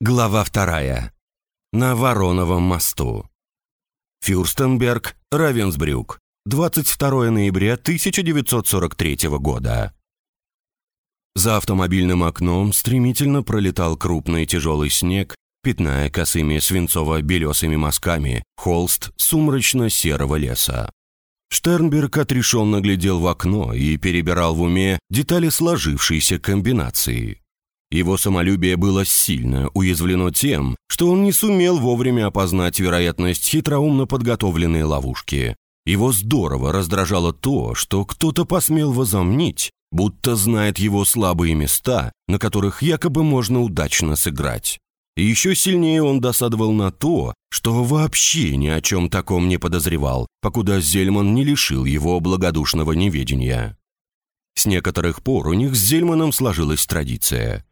Глава вторая. На Вороновом мосту. Фюрстенберг, Равенсбрюк. 22 ноября 1943 года. За автомобильным окном стремительно пролетал крупный тяжелый снег, пятная косыми свинцово-белесыми мазками холст сумрачно-серого леса. Штернберг отрешенно глядел в окно и перебирал в уме детали сложившейся комбинации. Его самолюбие было сильно уязвлено тем, что он не сумел вовремя опознать вероятность хитроумно подготовленной ловушки. Его здорово раздражало то, что кто-то посмел возомнить, будто знает его слабые места, на которых якобы можно удачно сыграть. И еще сильнее он досадовал на то, что вообще ни о чем таком не подозревал, покуда Зельман не лишил его благодушного неведения. С некоторых пор у них с Зельманом сложилась традиция.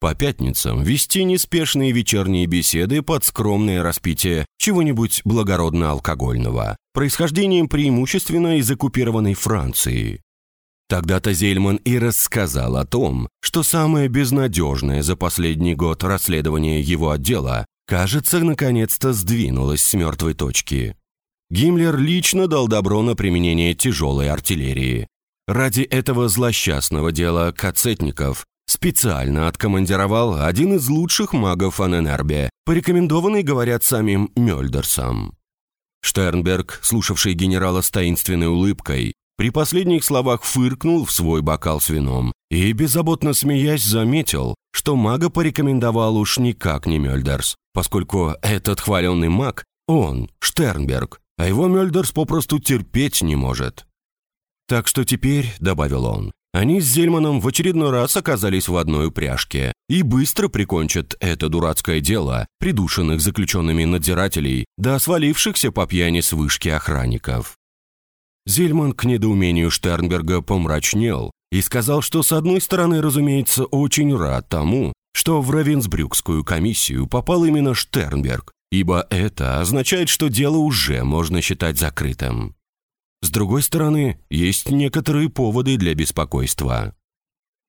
По пятницам вести неспешные вечерние беседы под скромное распитие чего-нибудь благородно-алкогольного, происхождением преимущественно из оккупированной Франции. Тогда-то Зельман и рассказал о том, что самое безнадежное за последний год расследование его отдела, кажется, наконец-то сдвинулось с мертвой точки. Гиммлер лично дал добро на применение тяжелой артиллерии. Ради этого злосчастного дела Кацетников специально откомандировал один из лучших магов Аненербе, порекомендованный, говорят, самим Мёльдерсом. Штернберг, слушавший генерала с таинственной улыбкой, при последних словах фыркнул в свой бокал с вином и, беззаботно смеясь, заметил, что мага порекомендовал уж никак не Мёльдерс, поскольку этот хваленный маг, он, Штернберг, а его Мёльдерс попросту терпеть не может. «Так что теперь», — добавил он, они с Зельманом в очередной раз оказались в одной упряжке и быстро прикончат это дурацкое дело придушенных заключенными надзирателей до свалившихся по пьяни с вышки охранников. Зельман к недоумению Штернберга помрачнел и сказал, что с одной стороны, разумеется, очень рад тому, что в Равенсбрюкскую комиссию попал именно Штернберг, ибо это означает, что дело уже можно считать закрытым. С другой стороны, есть некоторые поводы для беспокойства.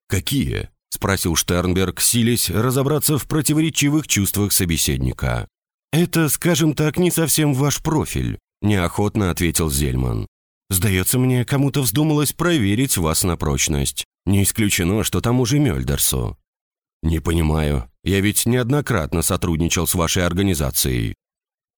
«Какие?» – спросил Штернберг, силясь разобраться в противоречивых чувствах собеседника. «Это, скажем так, не совсем ваш профиль», – неохотно ответил Зельман. «Сдается мне, кому-то вздумалось проверить вас на прочность. Не исключено, что тому же Мёльдерсу». «Не понимаю. Я ведь неоднократно сотрудничал с вашей организацией.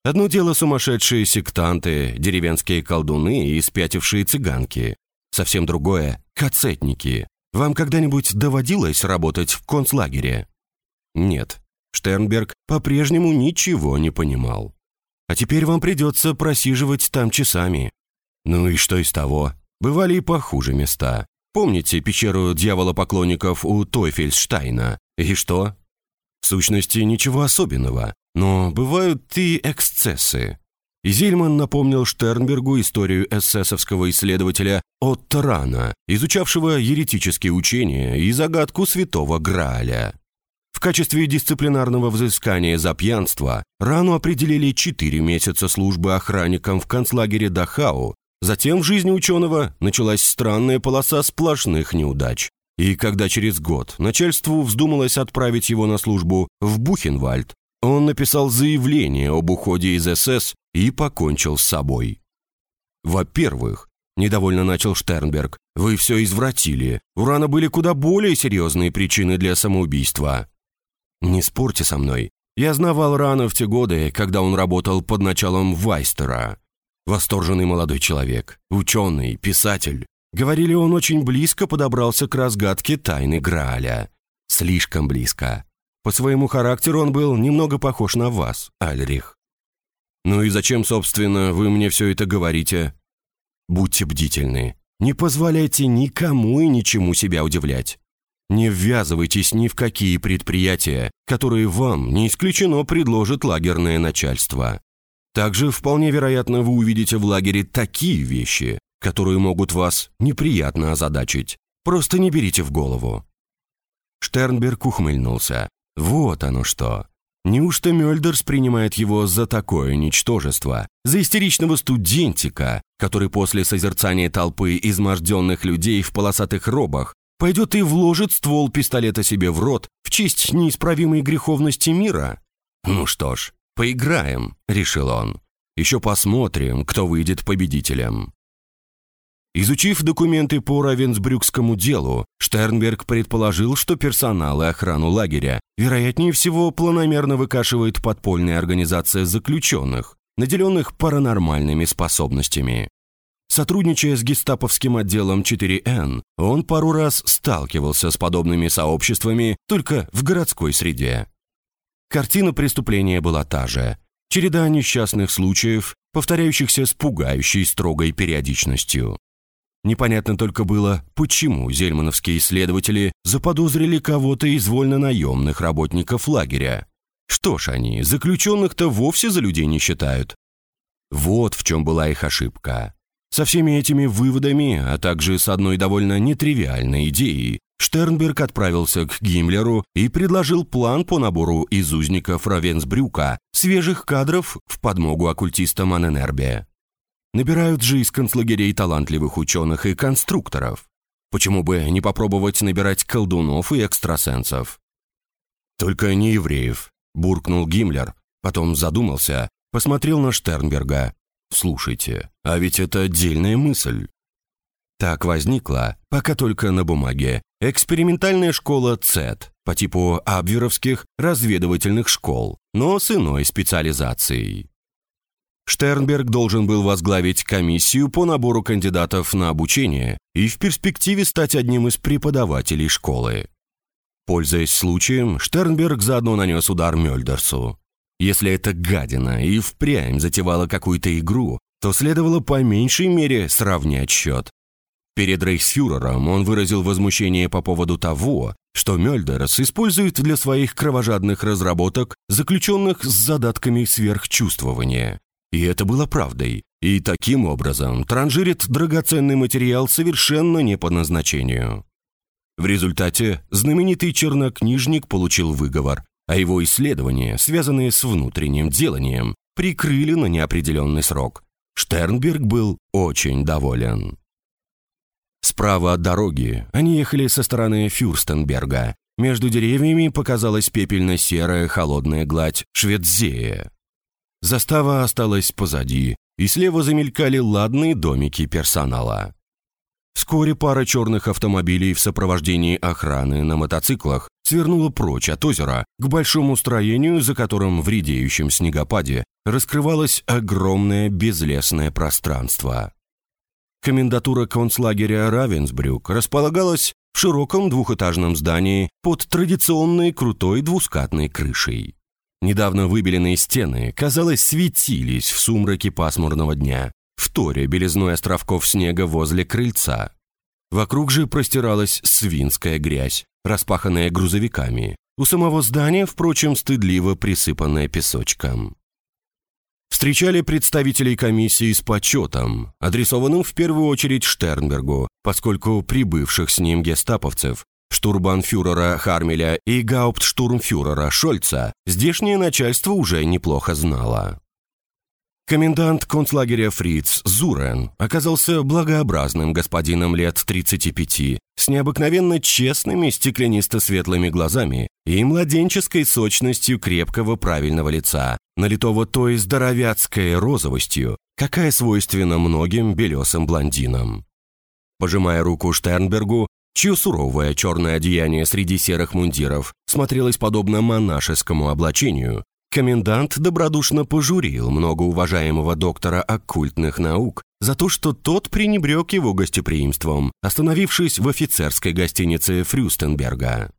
Одно дело сумасшедшие сектанты, деревенские колдуны и спятившие цыганки. Совсем другое – кацетники. Вам когда-нибудь доводилось работать в концлагере? Нет. Штернберг по-прежнему ничего не понимал. А теперь вам придется просиживать там часами. Ну и что из того? Бывали и похуже места. Помните пещеру дьяволопоклонников у Тойфельштайна? И что? В сущности, ничего особенного. Но бывают и эксцессы. И Зельман напомнил Штернбергу историю эсэсовского исследователя Отто Рана, изучавшего еретические учения и загадку святого Грааля. В качестве дисциплинарного взыскания за пьянство Рану определили 4 месяца службы охранником в концлагере Дахау. Затем в жизни ученого началась странная полоса сплошных неудач. И когда через год начальству вздумалось отправить его на службу в Бухенвальд, он написал заявление об уходе из СС и покончил с собой. Во-первых, недовольно начал Штернберг, вы все извратили. У Рана были куда более серьезные причины для самоубийства. Не спорьте со мной. Я знавал Рана в те годы, когда он работал под началом Вайстера. Восторженный молодой человек, ученый, писатель. Говорили, он очень близко подобрался к разгадке тайны Грааля. Слишком близко. По своему характеру он был немного похож на вас, Альрих. Ну и зачем, собственно, вы мне все это говорите? Будьте бдительны. Не позволяйте никому и ничему себя удивлять. Не ввязывайтесь ни в какие предприятия, которые вам, не исключено, предложит лагерное начальство. Также вполне вероятно вы увидите в лагере такие вещи, которые могут вас неприятно озадачить. Просто не берите в голову». Штернберг ухмыльнулся. Вот оно что. Неужто Мёльдерс принимает его за такое ничтожество, за истеричного студентика, который после созерцания толпы изможденных людей в полосатых робах пойдет и вложит ствол пистолета себе в рот в честь неисправимой греховности мира? Ну что ж, поиграем, решил он. Еще посмотрим, кто выйдет победителем. Изучив документы по Равенсбрюкскому делу, Штернберг предположил, что персонал и охрану лагеря, вероятнее всего, планомерно выкашивает подпольная организация заключенных, наделенных паранормальными способностями. Сотрудничая с гестаповским отделом 4Н, он пару раз сталкивался с подобными сообществами только в городской среде. Картина преступления была та же. Череда несчастных случаев, повторяющихся с пугающей строгой периодичностью. Непонятно только было, почему зельмановские исследователи заподозрили кого-то из вольно-наемных работников лагеря. Что ж они, заключенных-то вовсе за людей не считают. Вот в чем была их ошибка. Со всеми этими выводами, а также с одной довольно нетривиальной идеей, Штернберг отправился к Гиммлеру и предложил план по набору из узников Равенсбрюка свежих кадров в подмогу оккультистам Аненербе. Набирают же из концлагерей талантливых ученых и конструкторов. Почему бы не попробовать набирать колдунов и экстрасенсов? Только не евреев, буркнул Гиммлер, потом задумался, посмотрел на Штернберга. Слушайте, а ведь это отдельная мысль. Так возникла, пока только на бумаге, экспериментальная школа ЦЭТ по типу абверовских разведывательных школ, но с иной специализацией. Штернберг должен был возглавить комиссию по набору кандидатов на обучение и в перспективе стать одним из преподавателей школы. Пользуясь случаем, Штернберг заодно нанес удар Мёльдерсу. Если эта гадина и впрямь затевала какую-то игру, то следовало по меньшей мере сравнять счет. Перед рейхсфюрером он выразил возмущение по поводу того, что Мёльдерс использует для своих кровожадных разработок заключенных с задатками сверхчувствования. И это было правдой. И таким образом транжирит драгоценный материал совершенно не по назначению. В результате знаменитый чернокнижник получил выговор, а его исследования, связанные с внутренним деланием, прикрыли на неопределенный срок. Штернберг был очень доволен. Справа от дороги они ехали со стороны Фюрстенберга. Между деревьями показалась пепельно-серая холодная гладь Шведзея. Застава осталась позади, и слева замелькали ладные домики персонала. Вскоре пара черных автомобилей в сопровождении охраны на мотоциклах свернула прочь от озера к большому строению, за которым в редеющем снегопаде раскрывалось огромное безлесное пространство. Комендатура концлагеря Равенсбрюк располагалась в широком двухэтажном здании под традиционной крутой двускатной крышей. Недавно выбеленные стены, казалось, светились в сумраке пасмурного дня, в торе белизной островков снега возле крыльца. Вокруг же простиралась свинская грязь, распаханная грузовиками. У самого здания, впрочем, стыдливо присыпанная песочком. Встречали представителей комиссии с почетом, адресованным в первую очередь Штернбергу, поскольку прибывших с ним гестаповцев штурбанфюрера Хармеля и гауптштурмфюрера Шольца здешнее начальство уже неплохо знало. Комендант концлагеря Фриц Зурен оказался благообразным господином лет 35, с необыкновенно честными стеклянисто-светлыми глазами и младенческой сочностью крепкого правильного лица, налитого той здоровяцкой розовостью, какая свойственна многим белесым блондинам. Пожимая руку Штернбергу, чье суровое черное одеяние среди серых мундиров смотрелось подобно монашескому облачению, комендант добродушно пожурил многоуважаемого доктора оккультных наук за то, что тот пренебрег его гостеприимством, остановившись в офицерской гостинице Фрюстенберга.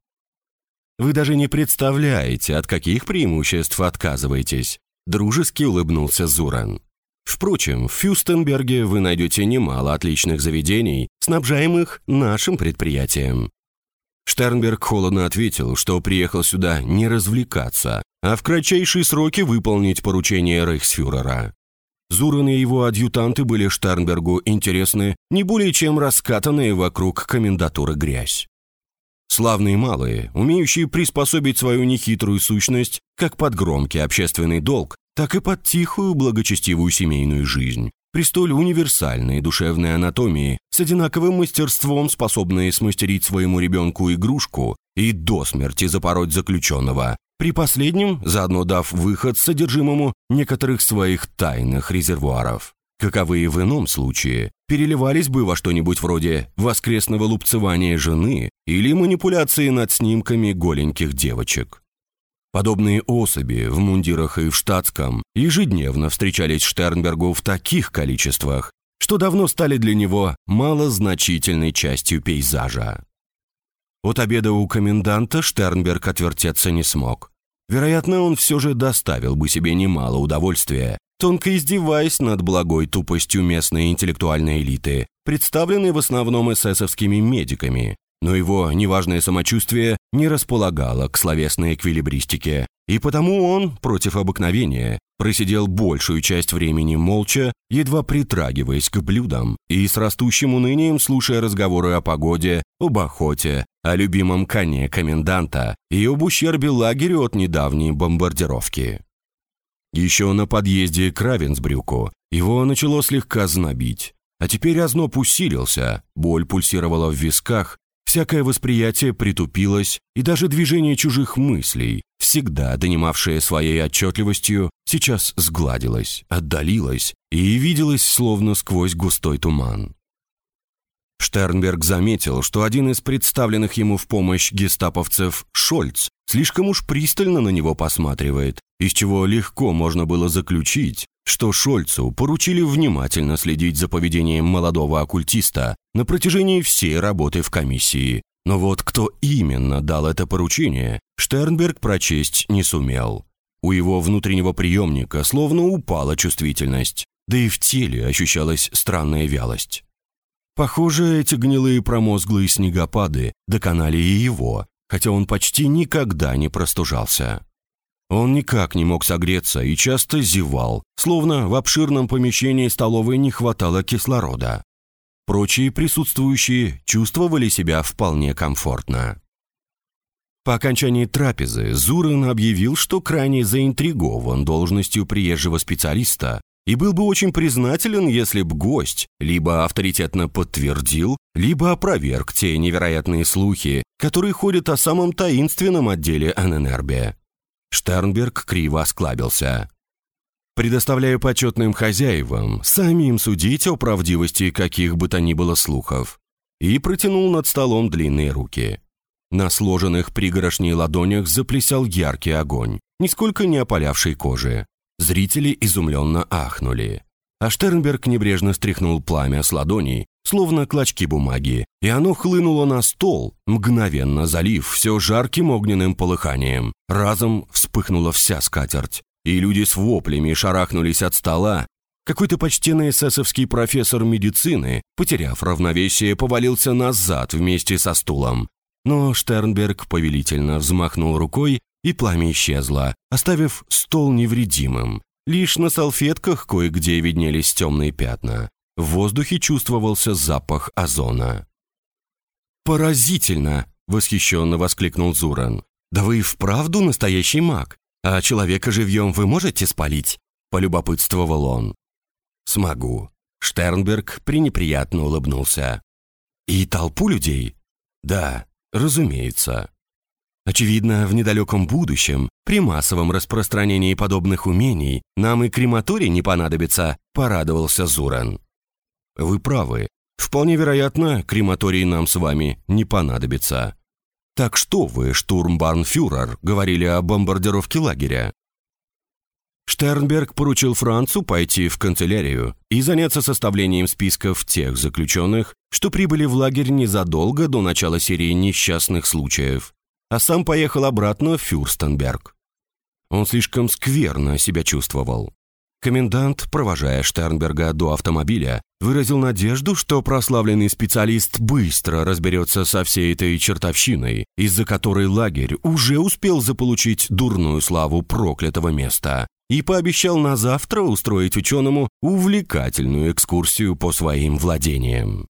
«Вы даже не представляете, от каких преимуществ отказываетесь», дружески улыбнулся Зуран. Впрочем, в Фюстенберге вы найдете немало отличных заведений, снабжаемых нашим предприятием. Штернберг холодно ответил, что приехал сюда не развлекаться, а в кратчайшие сроки выполнить поручение рейхсфюрера. Зуран и его адъютанты были Штернбергу интересны не более чем раскатанные вокруг комендатуры грязь. Славные малые, умеющие приспособить свою нехитрую сущность как под громкий общественный долг, так и под тихую благочестивую семейную жизнь, при столь универсальной душевной анатомии, с одинаковым мастерством способные смастерить своему ребенку игрушку и до смерти запороть заключенного, при последнем заодно дав выход содержимому некоторых своих тайных резервуаров. Каковые в ином случае переливались бы во что-нибудь вроде воскресного лупцевания жены или манипуляции над снимками голеньких девочек. Подобные особи в мундирах и в штатском ежедневно встречались Штернбергу в таких количествах, что давно стали для него малозначительной частью пейзажа. От обеда у коменданта Штернберг отвертеться не смог. Вероятно, он все же доставил бы себе немало удовольствия, тонко издеваясь над благой тупостью местной интеллектуальной элиты, представленной в основном эсэсовскими медиками, но его неважное самочувствие не располагало к словесной эквилибристике, и потому он, против обыкновения, просидел большую часть времени молча, едва притрагиваясь к блюдам и с растущим унынием слушая разговоры о погоде, об охоте, о любимом коне коменданта и об ущербе лагерю от недавней бомбардировки. Еще на подъезде к Равенсбрюку его начало слегка знобить, а теперь озноб усилился, боль пульсировала в висках, Всякое восприятие притупилось, и даже движение чужих мыслей, всегда донимавшее своей отчетливостью, сейчас сгладилось, отдалилось и виделось словно сквозь густой туман. Штернберг заметил, что один из представленных ему в помощь гестаповцев, Шольц, слишком уж пристально на него посматривает, из чего легко можно было заключить, что Шольцу поручили внимательно следить за поведением молодого оккультиста на протяжении всей работы в комиссии. Но вот кто именно дал это поручение, Штернберг прочесть не сумел. У его внутреннего приемника словно упала чувствительность, да и в теле ощущалась странная вялость. Похоже, эти гнилые промозглые снегопады доконали и его, хотя он почти никогда не простужался. Он никак не мог согреться и часто зевал, словно в обширном помещении столовой не хватало кислорода. Прочие присутствующие чувствовали себя вполне комфортно. По окончании трапезы Зурин объявил, что крайне заинтригован должностью приезжего специалиста и был бы очень признателен, если б гость либо авторитетно подтвердил, либо опроверг те невероятные слухи, которые ходят о самом таинственном отделе Аненербе. Штернберг криво осклабился. «Предоставляю почетным хозяевам самим судить о правдивости каких бы то ни было слухов». И протянул над столом длинные руки. На сложенных пригорошней ладонях заплясал яркий огонь, нисколько не опалявший кожи. Зрители изумленно ахнули. А Штернберг небрежно стряхнул пламя с ладоней, словно клочки бумаги, и оно хлынуло на стол, мгновенно залив все жарким огненным полыханием. Разом вспыхнула вся скатерть, и люди с воплями шарахнулись от стола. Какой-то почтенный эсэсовский профессор медицины, потеряв равновесие, повалился назад вместе со стулом. Но Штернберг повелительно взмахнул рукой, и пламя исчезло, оставив стол невредимым. Лишь на салфетках кое-где виднелись темные пятна. В воздухе чувствовался запах озона. «Поразительно!» — восхищенно воскликнул Зуран. «Да вы и вправду настоящий маг. А человека живьем вы можете спалить?» — полюбопытствовал он. «Смогу». Штернберг пренеприятно улыбнулся. «И толпу людей?» «Да, разумеется». Очевидно, в недалеком будущем, при массовом распространении подобных умений, нам и крематорий не понадобится, порадовался Зуран. Вы правы. Вполне вероятно, крематорий нам с вами не понадобится. Так что вы, штурмбарнфюрер, говорили о бомбардировке лагеря? Штернберг поручил Францу пойти в канцелярию и заняться составлением списков тех заключенных, что прибыли в лагерь незадолго до начала серии несчастных случаев, а сам поехал обратно в Фюрстенберг. Он слишком скверно себя чувствовал. Комендант, провожая Штернберга до автомобиля, выразил надежду, что прославленный специалист быстро разберется со всей этой чертовщиной, из-за которой лагерь уже успел заполучить дурную славу проклятого места, и пообещал на завтра устроить ученому увлекательную экскурсию по своим владениям.